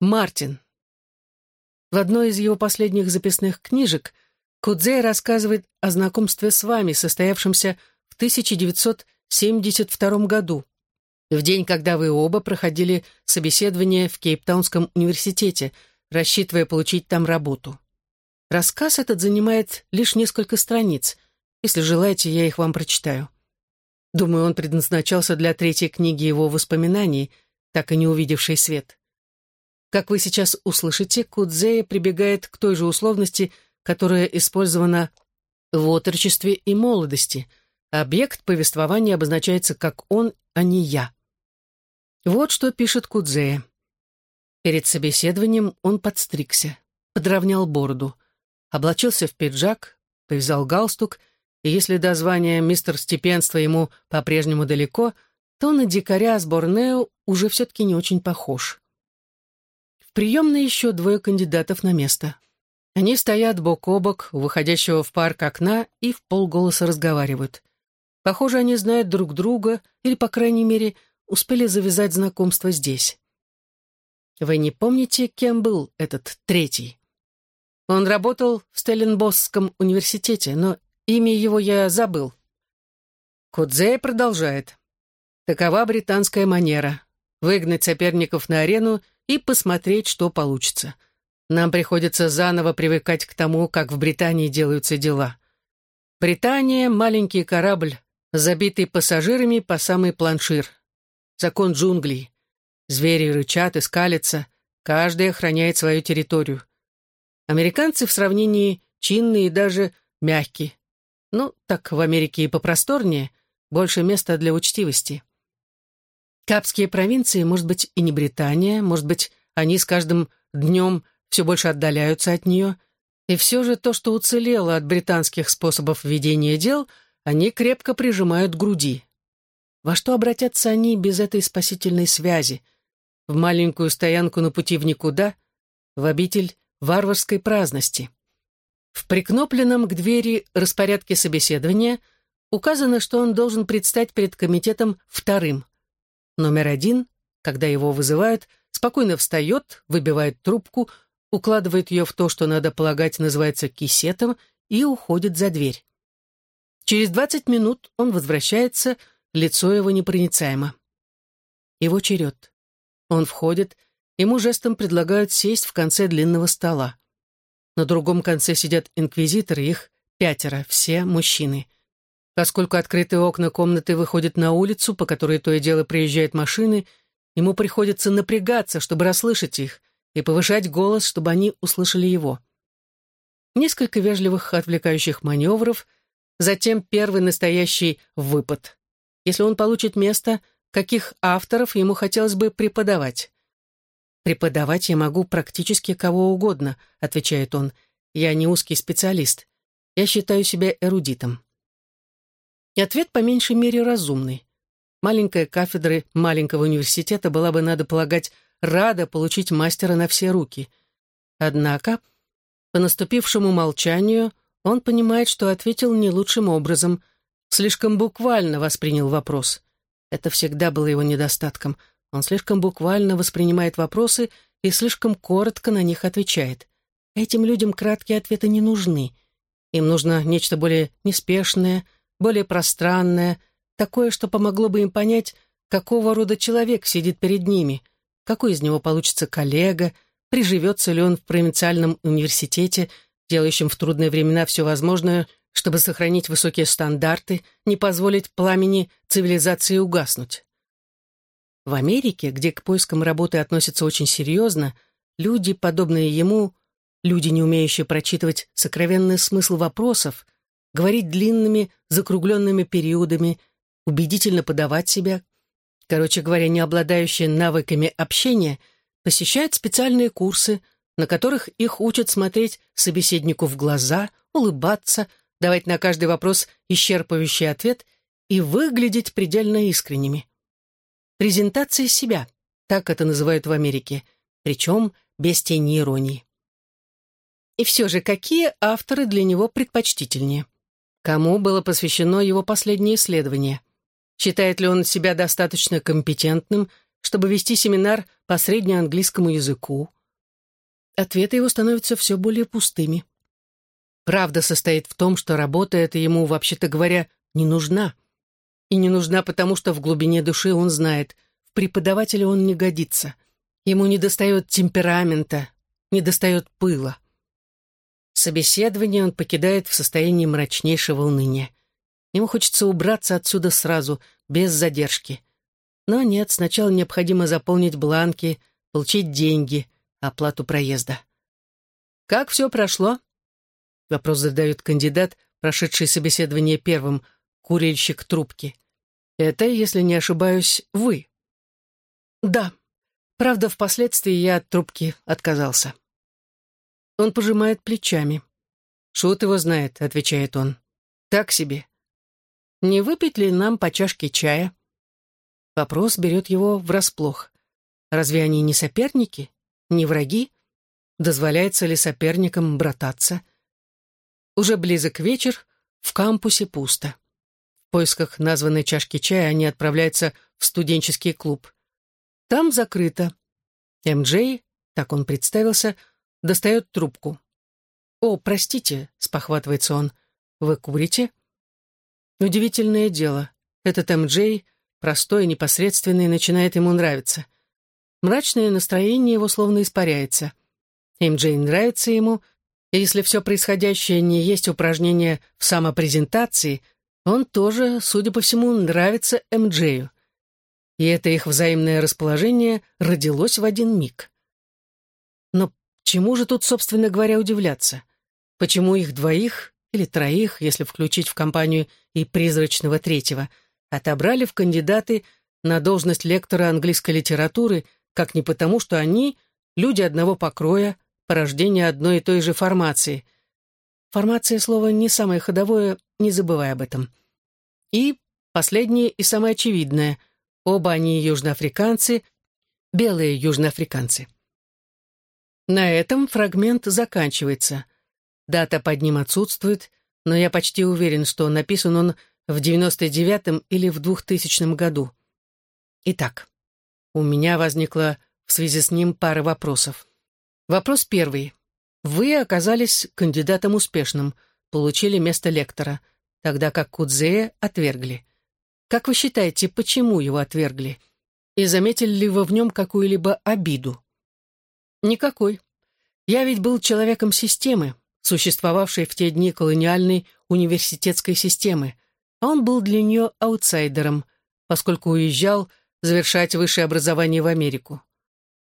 Мартин. В одной из его последних записных книжек Кудзей рассказывает о знакомстве с вами, состоявшемся в 1972 году, в день, когда вы оба проходили собеседование в Кейптаунском университете, рассчитывая получить там работу. Рассказ этот занимает лишь несколько страниц. Если желаете, я их вам прочитаю. Думаю, он предназначался для третьей книги его воспоминаний, так и не увидевшей свет. Как вы сейчас услышите, Кудзея прибегает к той же условности, которая использована в отрочестве и молодости. Объект повествования обозначается как «он», а не «я». Вот что пишет Кудзея. Перед собеседованием он подстригся, подровнял бороду, облачился в пиджак, повязал галстук, и если до звания мистер степенства ему по-прежнему далеко, то на дикаря с Борнео уже все-таки не очень похож. В приемной еще двое кандидатов на место. Они стоят бок о бок выходящего в парк окна и в полголоса разговаривают. Похоже, они знают друг друга, или, по крайней мере, успели завязать знакомство здесь. Вы не помните, кем был этот третий? Он работал в Стелленбосском университете, но имя его я забыл. Кудзей продолжает. Такова британская манера — выгнать соперников на арену и посмотреть, что получится. Нам приходится заново привыкать к тому, как в Британии делаются дела. Британия — маленький корабль, забитый пассажирами по самый планшир закон джунглей. Звери рычат и скалятся, каждый охраняет свою территорию. Американцы в сравнении чинные и даже мягкие. Ну, так в Америке и попросторнее, больше места для учтивости. Капские провинции, может быть, и не Британия, может быть, они с каждым днем все больше отдаляются от нее, и все же то, что уцелело от британских способов ведения дел, они крепко прижимают к груди. Во что обратятся они без этой спасительной связи? В маленькую стоянку на пути в никуда, в обитель варварской праздности. В прикнопленном к двери распорядке собеседования указано, что он должен предстать перед комитетом вторым. Номер один, когда его вызывают, спокойно встает, выбивает трубку, укладывает ее в то, что, надо полагать, называется кисетом, и уходит за дверь. Через 20 минут он возвращается, лицо его непроницаемо. Его черед. Он входит, ему жестом предлагают сесть в конце длинного стола. На другом конце сидят инквизиторы, их пятеро, все мужчины. Поскольку открытые окна комнаты выходят на улицу, по которой то и дело приезжают машины, ему приходится напрягаться, чтобы расслышать их, и повышать голос, чтобы они услышали его. Несколько вежливых отвлекающих маневров, затем первый настоящий выпад. Если он получит место, каких авторов ему хотелось бы преподавать? «Преподавать я могу практически кого угодно», — отвечает он. «Я не узкий специалист. Я считаю себя эрудитом». И ответ по меньшей мере разумный. Маленькая кафедра маленького университета была бы, надо полагать, рада получить мастера на все руки. Однако, по наступившему молчанию, он понимает, что ответил не лучшим образом, слишком буквально воспринял вопрос. Это всегда было его недостатком. Он слишком буквально воспринимает вопросы и слишком коротко на них отвечает. Этим людям краткие ответы не нужны. Им нужно нечто более неспешное, более пространное, такое, что помогло бы им понять, какого рода человек сидит перед ними, какой из него получится коллега, приживется ли он в провинциальном университете, делающем в трудные времена все возможное, чтобы сохранить высокие стандарты, не позволить пламени цивилизации угаснуть. В Америке, где к поискам работы относятся очень серьезно, люди, подобные ему, люди, не умеющие прочитывать сокровенный смысл вопросов, говорить длинными, закругленными периодами, убедительно подавать себя, короче говоря, не обладающие навыками общения, посещают специальные курсы, на которых их учат смотреть собеседнику в глаза, улыбаться, давать на каждый вопрос исчерпывающий ответ и выглядеть предельно искренними. Презентация себя, так это называют в Америке, причем без тени иронии. И все же, какие авторы для него предпочтительнее? Кому было посвящено его последнее исследование? Считает ли он себя достаточно компетентным, чтобы вести семинар по среднеанглийскому языку. Ответы его становятся все более пустыми. Правда состоит в том, что работа эта ему, вообще-то говоря, не нужна. И не нужна потому, что в глубине души он знает, в преподавателя он не годится. Ему недостает темперамента, недостает пыла. Собеседование он покидает в состоянии мрачнейшего уныния. Ему хочется убраться отсюда сразу, без задержки. Но нет, сначала необходимо заполнить бланки, получить деньги, оплату проезда. «Как все прошло?» Вопрос задает кандидат, прошедший собеседование первым, курильщик трубки. «Это, если не ошибаюсь, вы?» «Да. Правда, впоследствии я от трубки отказался». Он пожимает плечами. «Шут его знает», — отвечает он. «Так себе. Не выпить ли нам по чашке чая?» Вопрос берет его врасплох. Разве они не соперники? Не враги? Дозволяется ли соперникам брататься? Уже близок вечер, в кампусе пусто. В поисках названной чашки чая они отправляются в студенческий клуб. Там закрыто. М.Джей, так он представился, достает трубку. «О, простите», — спохватывается он, — «вы курите?» Удивительное дело. Этот М.Джей, простой и непосредственный, начинает ему нравиться. Мрачное настроение его словно испаряется. М.Джей нравится ему, и если все происходящее не есть упражнение в самопрезентации, он тоже, судя по всему, нравится М.Джею. И это их взаимное расположение родилось в один миг. Чему же тут, собственно говоря, удивляться? Почему их двоих или троих, если включить в компанию и призрачного третьего, отобрали в кандидаты на должность лектора английской литературы как не потому, что они люди одного покроя, порождение одной и той же формации. Формация слова не самое ходовое, не забывай об этом. И последнее и самое очевидное. Оба они южноафриканцы, белые южноафриканцы. На этом фрагмент заканчивается. Дата под ним отсутствует, но я почти уверен, что написан он в 99-м или в 2000 году. Итак, у меня возникла в связи с ним пара вопросов. Вопрос первый. Вы оказались кандидатом успешным, получили место лектора, тогда как Кудзея отвергли. Как вы считаете, почему его отвергли? И заметили ли вы в нем какую-либо обиду? Никакой. Я ведь был человеком системы, существовавшей в те дни колониальной университетской системы, а он был для нее аутсайдером, поскольку уезжал завершать высшее образование в Америку.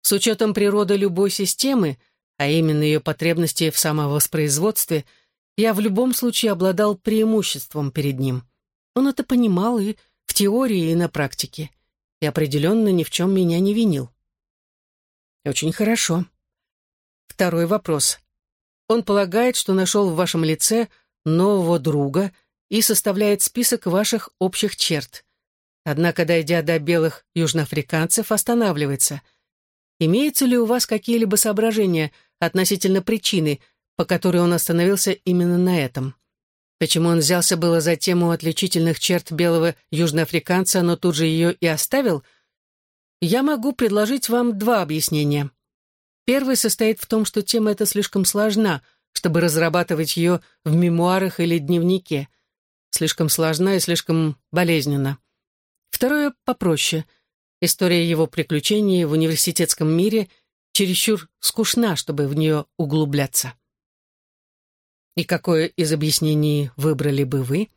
С учетом природы любой системы, а именно ее потребности в самовоспроизводстве, я в любом случае обладал преимуществом перед ним. Он это понимал и в теории, и на практике, и определенно ни в чем меня не винил. Очень хорошо. Второй вопрос. Он полагает, что нашел в вашем лице нового друга и составляет список ваших общих черт. Однако, дойдя до белых южноафриканцев, останавливается. Имеются ли у вас какие-либо соображения относительно причины, по которой он остановился именно на этом? Почему он взялся было за тему отличительных черт белого южноафриканца, но тут же ее и оставил? Я могу предложить вам два объяснения. Первый состоит в том, что тема эта слишком сложна, чтобы разрабатывать ее в мемуарах или дневнике. Слишком сложна и слишком болезненна. Второе попроще. История его приключений в университетском мире чересчур скучна, чтобы в нее углубляться. И какое из объяснений выбрали бы вы?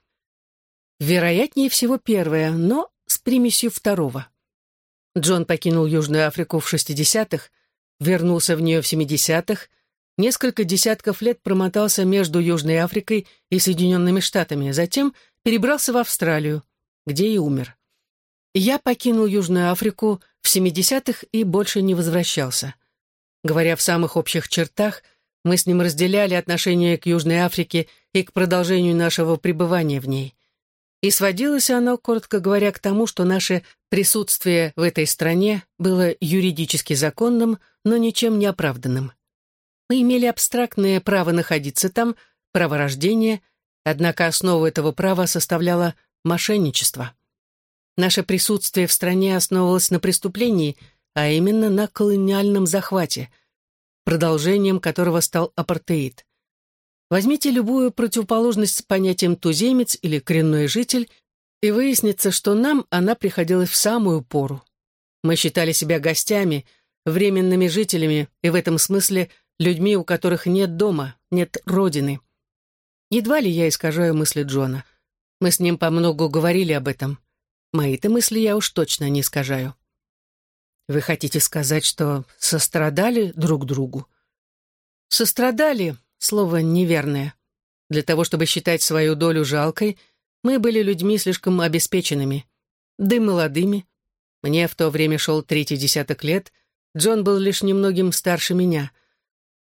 Вероятнее всего первое, но с примесью второго. Джон покинул Южную Африку в 60-х, вернулся в нее в 70-х, несколько десятков лет промотался между Южной Африкой и Соединенными Штатами, затем перебрался в Австралию, где и умер. Я покинул Южную Африку в 70-х и больше не возвращался. Говоря в самых общих чертах, мы с ним разделяли отношение к Южной Африке и к продолжению нашего пребывания в ней. И сводилось оно, коротко говоря, к тому, что наше присутствие в этой стране было юридически законным, но ничем не оправданным. Мы имели абстрактное право находиться там, право рождения, однако основу этого права составляло мошенничество. Наше присутствие в стране основывалось на преступлении, а именно на колониальном захвате, продолжением которого стал апартеид. Возьмите любую противоположность с понятием «туземец» или «коренной житель», и выяснится, что нам она приходилась в самую пору. Мы считали себя гостями, временными жителями и в этом смысле людьми, у которых нет дома, нет родины. Едва ли я искажаю мысли Джона. Мы с ним по много говорили об этом. Мои-то мысли я уж точно не искажаю. Вы хотите сказать, что сострадали друг другу? Сострадали — слово неверное. Для того, чтобы считать свою долю жалкой, мы были людьми слишком обеспеченными. Да и молодыми. Мне в то время шел третий десяток лет, Джон был лишь немногим старше меня.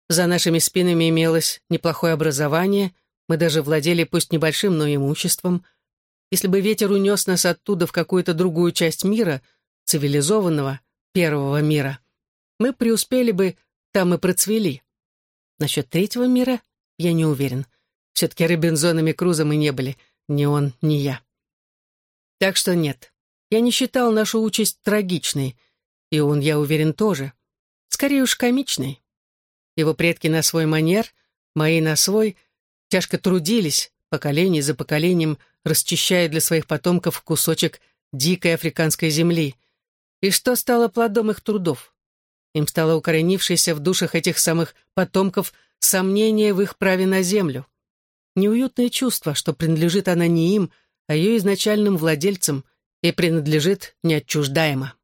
За нашими спинами имелось неплохое образование, мы даже владели пусть небольшим, но имуществом. Если бы ветер унес нас оттуда в какую-то другую часть мира, цивилизованного, первого мира, мы преуспели бы, там и процвели. Насчет третьего мира я не уверен. Все-таки Робинзонами Круза мы не были, ни он, ни я. Так что нет, я не считал нашу участь трагичной, и он, я уверен, тоже. Скорее уж комичной. Его предки на свой манер, мои на свой, тяжко трудились, поколение за поколением, расчищая для своих потомков кусочек дикой африканской земли. И что стало плодом их трудов? Им стало укоренившееся в душах этих самых потомков сомнение в их праве на землю. Неуютное чувство, что принадлежит она не им, а ее изначальным владельцам и принадлежит неотчуждаемо.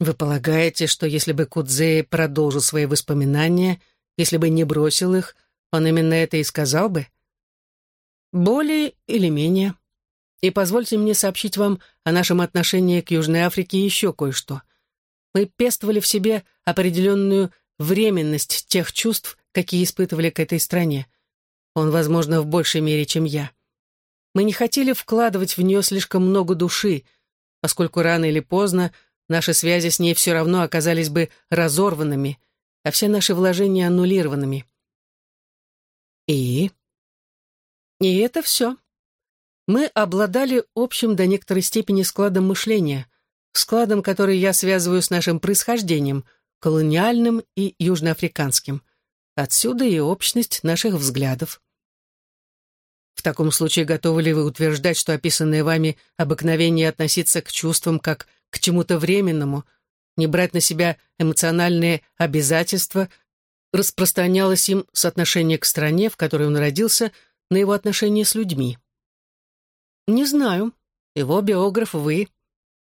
Вы полагаете, что если бы Кудзей продолжил свои воспоминания, если бы не бросил их, он именно это и сказал бы? Более или менее. И позвольте мне сообщить вам о нашем отношении к Южной Африке еще кое-что. Мы пестовали в себе определенную временность тех чувств, какие испытывали к этой стране. Он, возможно, в большей мере, чем я. Мы не хотели вкладывать в нее слишком много души, поскольку рано или поздно наши связи с ней все равно оказались бы разорванными, а все наши вложения аннулированными. И? И это все. Мы обладали общим до некоторой степени складом мышления, складом, который я связываю с нашим происхождением, колониальным и южноафриканским. Отсюда и общность наших взглядов. В таком случае готовы ли вы утверждать, что описанное вами обыкновение относиться к чувствам как к чему-то временному, не брать на себя эмоциональные обязательства, распространялось им с отношения к стране, в которой он родился, на его отношения с людьми? Не знаю. Его биограф вы.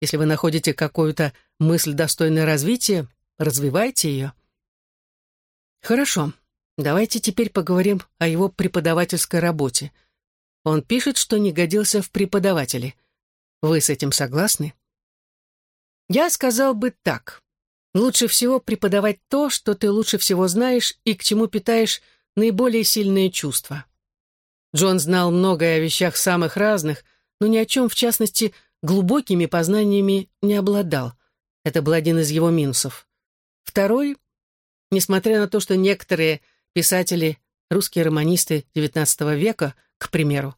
Если вы находите какую-то мысль достойной развития, развивайте ее. Хорошо. Давайте теперь поговорим о его преподавательской работе. Он пишет, что не годился в преподаватели. Вы с этим согласны? Я сказал бы так. Лучше всего преподавать то, что ты лучше всего знаешь и к чему питаешь наиболее сильные чувства. Джон знал многое о вещах самых разных, но ни о чем, в частности, глубокими познаниями не обладал. Это был один из его минусов. Второй, несмотря на то, что некоторые писатели, русские романисты XIX века, к примеру,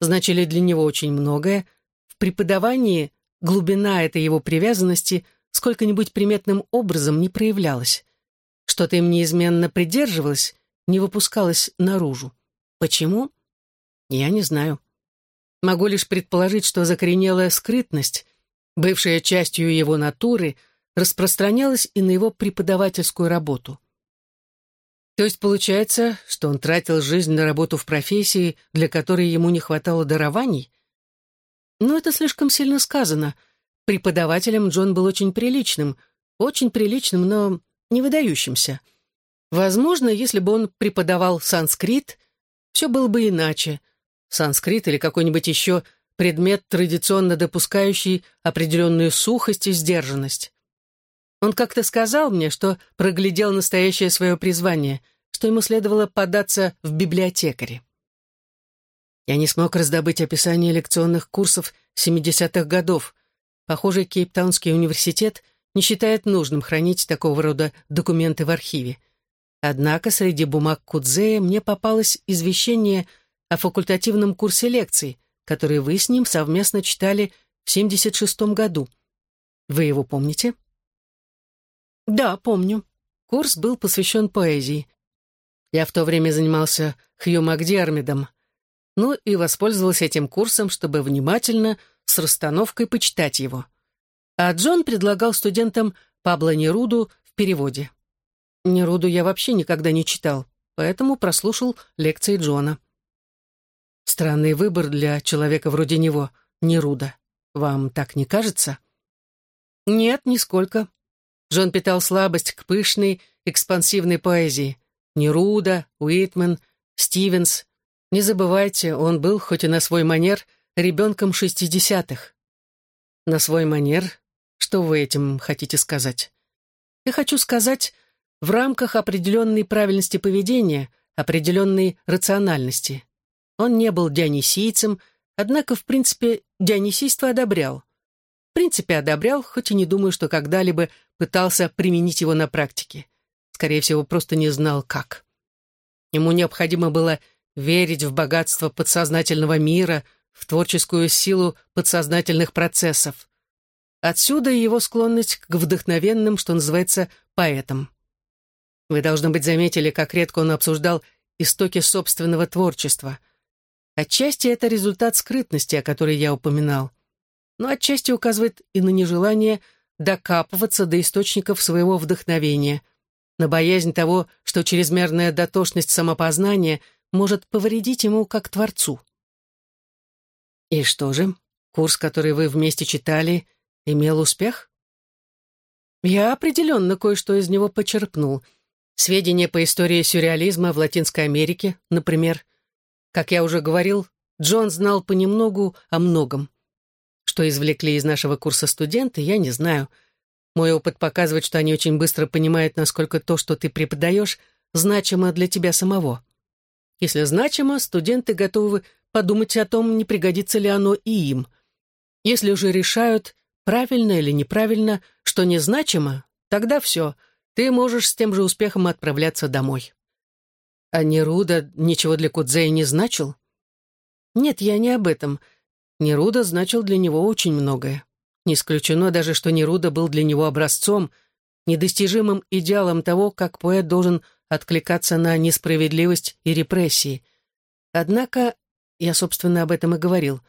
значили для него очень многое, в преподавании глубина этой его привязанности сколько-нибудь приметным образом не проявлялась. Что-то им неизменно придерживалось, не выпускалось наружу. Почему? Я не знаю. Могу лишь предположить, что закоренелая скрытность, бывшая частью его натуры, распространялась и на его преподавательскую работу. То есть получается, что он тратил жизнь на работу в профессии, для которой ему не хватало дарований? Но это слишком сильно сказано. Преподавателем Джон был очень приличным, очень приличным, но не выдающимся. Возможно, если бы он преподавал санскрит, все было бы иначе. Санскрит или какой-нибудь еще предмет, традиционно допускающий определенную сухость и сдержанность. Он как-то сказал мне, что проглядел настоящее свое призвание, что ему следовало податься в библиотекаре. Я не смог раздобыть описание лекционных курсов 70-х годов. Похоже, Кейптаунский университет не считает нужным хранить такого рода документы в архиве. Однако среди бумаг Кудзея мне попалось извещение о факультативном курсе лекций, который вы с ним совместно читали в в 76 году. Вы его помните? Да, помню. Курс был посвящен поэзии. Я в то время занимался Хью Макдиармидом. Ну и воспользовался этим курсом, чтобы внимательно, с расстановкой почитать его. А Джон предлагал студентам Пабло Неруду в переводе. Неруду я вообще никогда не читал, поэтому прослушал лекции Джона. Странный выбор для человека вроде него, Неруда. Вам так не кажется? Нет, нисколько. Джон питал слабость к пышной, экспансивной поэзии. Неруда, Уитмен, Стивенс. Не забывайте, он был, хоть и на свой манер, ребенком шестидесятых. На свой манер? Что вы этим хотите сказать? Я хочу сказать, в рамках определенной правильности поведения, определенной рациональности. Он не был дионисийцем, однако, в принципе, дионисийство одобрял. В принципе, одобрял, хоть и не думаю, что когда-либо пытался применить его на практике. Скорее всего, просто не знал, как. Ему необходимо было верить в богатство подсознательного мира, в творческую силу подсознательных процессов. Отсюда его склонность к вдохновенным, что называется, поэтам. Вы, должно быть, заметили, как редко он обсуждал истоки собственного творчества — Отчасти это результат скрытности, о которой я упоминал, но отчасти указывает и на нежелание докапываться до источников своего вдохновения, на боязнь того, что чрезмерная дотошность самопознания может повредить ему как творцу. И что же, курс, который вы вместе читали, имел успех? Я определенно кое-что из него почерпнул. Сведения по истории сюрреализма в Латинской Америке, например, как я уже говорил, Джон знал понемногу о многом. Что извлекли из нашего курса студенты, я не знаю. Мой опыт показывает, что они очень быстро понимают, насколько то, что ты преподаешь, значимо для тебя самого. Если значимо, студенты готовы подумать о том, не пригодится ли оно и им. Если уже решают, правильно или неправильно, что незначимо, тогда все, ты можешь с тем же успехом отправляться домой. А Неруда ничего для Кудзея не значил? Нет, я не об этом. Неруда значил для него очень многое. Не исключено даже, что Неруда был для него образцом, недостижимым идеалом того, как поэт должен откликаться на несправедливость и репрессии. Однако, я, собственно, об этом и говорил,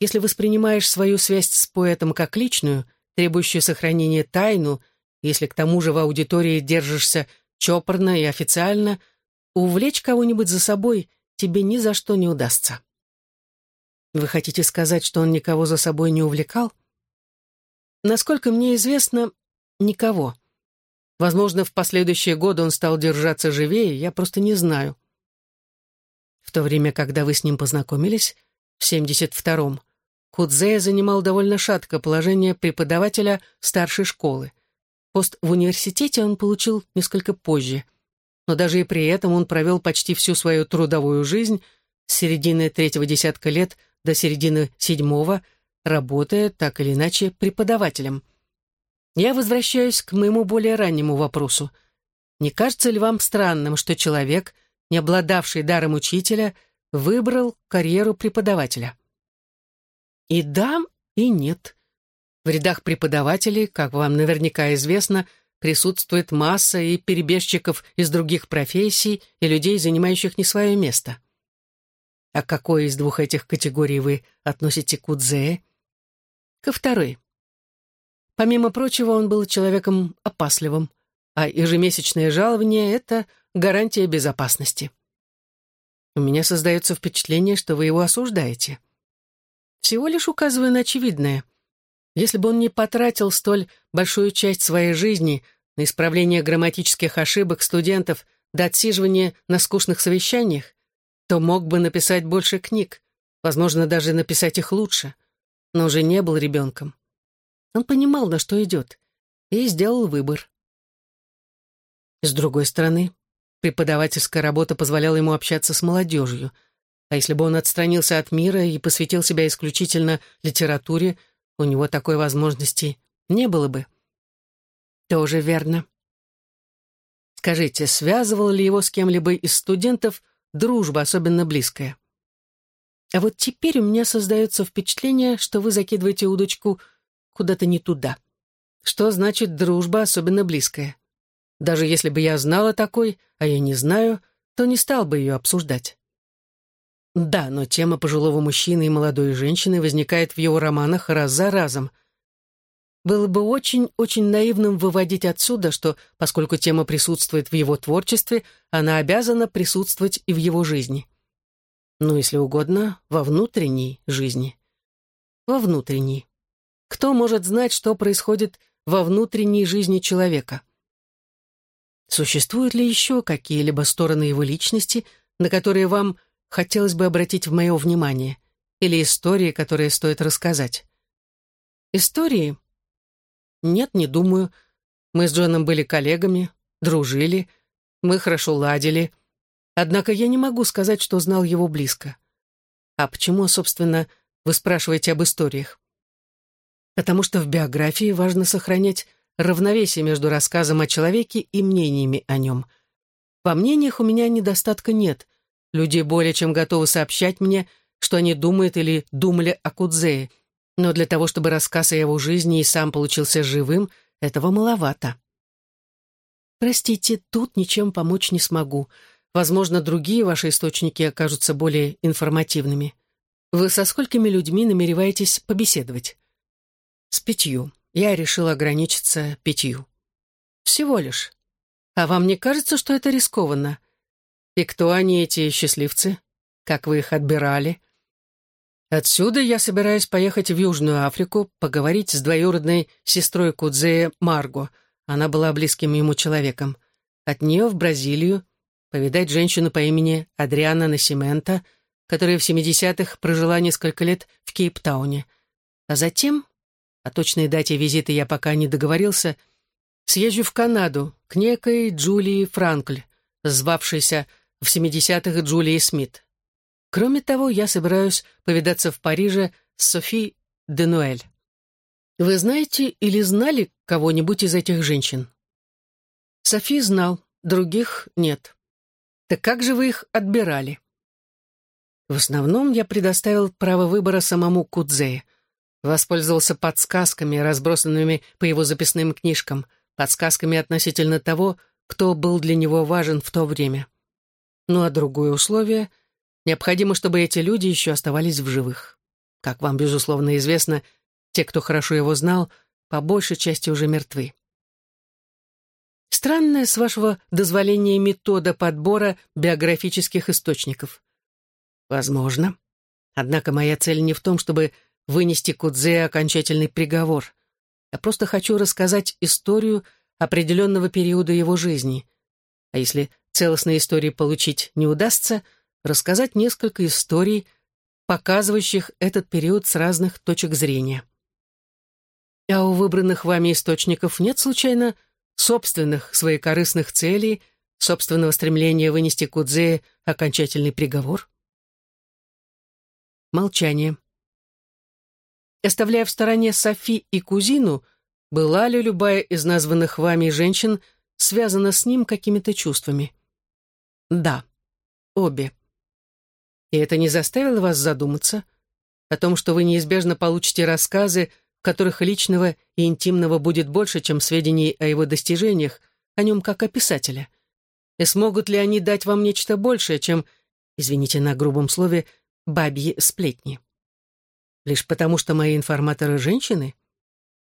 если воспринимаешь свою связь с поэтом как личную, требующую сохранения тайну, если к тому же в аудитории держишься чопорно и официально — увлечь кого-нибудь за собой тебе ни за что не удастся. Вы хотите сказать, что он никого за собой не увлекал? Насколько мне известно, никого. Возможно, в последующие годы он стал держаться живее, я просто не знаю. В то время, когда вы с ним познакомились, в 72-м, Кудзея занимал довольно шаткое положение преподавателя старшей школы. Пост в университете он получил несколько позже — но даже и при этом он провел почти всю свою трудовую жизнь с середины третьего десятка лет до середины седьмого, работая так или иначе преподавателем. Я возвращаюсь к моему более раннему вопросу. Не кажется ли вам странным, что человек, не обладавший даром учителя, выбрал карьеру преподавателя? И да, и нет. В рядах преподавателей, как вам наверняка известно, присутствует масса и перебежчиков из других профессий и людей, занимающих не свое место. А какой из двух этих категорий вы относите к Удзее? Ко второй. Помимо прочего, он был человеком опасливым, а ежемесячное жалование — это гарантия безопасности. У меня создается впечатление, что вы его осуждаете. Всего лишь указываю на очевидное — если бы он не потратил столь большую часть своей жизни на исправление грамматических ошибок студентов до отсиживания на скучных совещаниях, то мог бы написать больше книг, возможно, даже написать их лучше, но уже не был ребенком. Он понимал, на что идет, и сделал выбор. С другой стороны, преподавательская работа позволяла ему общаться с молодежью, а если бы он отстранился от мира и посвятил себя исключительно литературе, у него такой возможности не было бы. Тоже верно. Скажите, связывала ли его с кем-либо из студентов дружба особенно близкая? А вот теперь у меня создается впечатление, что вы закидываете удочку куда-то не туда. Что значит дружба особенно близкая? Даже если бы я знала такой, а я не знаю, то не стал бы ее обсуждать. Да, но тема пожилого мужчины и молодой женщины возникает в его романах раз за разом. Было бы очень-очень наивным выводить отсюда, что, поскольку тема присутствует в его творчестве, она обязана присутствовать и в его жизни. Ну, если угодно, во внутренней жизни. Во внутренней. Кто может знать, что происходит во внутренней жизни человека? Существуют ли еще какие-либо стороны его личности, на которые вам хотелось бы обратить в мое внимание, или истории, которые стоит рассказать. Истории? Нет, не думаю. Мы с Джоном были коллегами, дружили, мы хорошо ладили. Однако я не могу сказать, что знал его близко. А почему, собственно, вы спрашиваете об историях? Потому что в биографии важно сохранять равновесие между рассказом о человеке и мнениями о нем. Во мнениях у меня недостатка нет, Люди более чем готовы сообщать мне, что они думают или думали о Кудзее, но для того, чтобы рассказ о его жизни и сам получился живым, этого маловато. Простите, тут ничем помочь не смогу. Возможно, другие ваши источники окажутся более информативными. Вы со сколькими людьми намереваетесь побеседовать? С пятью. Я решил ограничиться пятью. Всего лишь. А вам не кажется, что это рискованно? И кто они, эти счастливцы? Как вы их отбирали? Отсюда я собираюсь поехать в Южную Африку, поговорить с двоюродной сестрой Кудзея Марго. Она была близким ему человеком. От нее в Бразилию, повидать женщину по имени Адриана Насимента, которая в 70-х прожила несколько лет в Кейптауне. А затем, о точной дате визита я пока не договорился, съезжу в Канаду к некой Джулии Франкль, звавшейся в 70-х Джулии Смит. Кроме того, я собираюсь повидаться в Париже с Софи Денуэль. Вы знаете или знали кого-нибудь из этих женщин? Софи знал, других нет. Так как же вы их отбирали? В основном я предоставил право выбора самому Кудзее. Воспользовался подсказками, разбросанными по его записным книжкам, подсказками относительно того, кто был для него важен в то время. Ну а другое условие — необходимо, чтобы эти люди еще оставались в живых. Как вам, безусловно, известно, те, кто хорошо его знал, по большей части уже мертвы. Странная, с вашего дозволения, метода подбора биографических источников. Возможно. Однако моя цель не в том, чтобы вынести Кудзе окончательный приговор. Я просто хочу рассказать историю определенного периода его жизни. А если целостной истории получить не удастся, рассказать несколько историй, показывающих этот период с разных точек зрения. А у выбранных вами источников нет, случайно, собственных своекорыстных целей, собственного стремления вынести Кудзее окончательный приговор? Молчание. Оставляя в стороне Софи и кузину, была ли любая из названных вами женщин связана с ним какими-то чувствами? Да, обе. И это не заставило вас задуматься о том, что вы неизбежно получите рассказы, в которых личного и интимного будет больше, чем сведений о его достижениях, о нем как о писателе. И смогут ли они дать вам нечто большее, чем, извините на грубом слове, бабьи сплетни? Лишь потому, что мои информаторы женщины?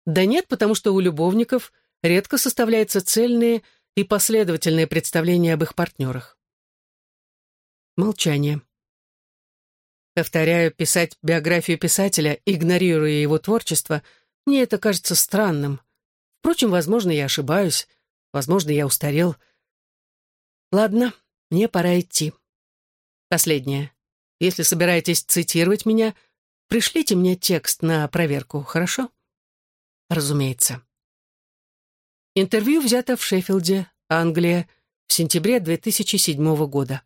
Да нет, потому что у любовников редко составляется цельное и последовательное представление об их партнерах. Молчание. Повторяю, писать биографию писателя, игнорируя его творчество, мне это кажется странным. Впрочем, возможно, я ошибаюсь, возможно, я устарел. Ладно, мне пора идти. Последнее. Если собираетесь цитировать меня, пришлите мне текст на проверку, хорошо? Разумеется. Интервью взято в Шеффилде, Англия, в сентябре 2007 года.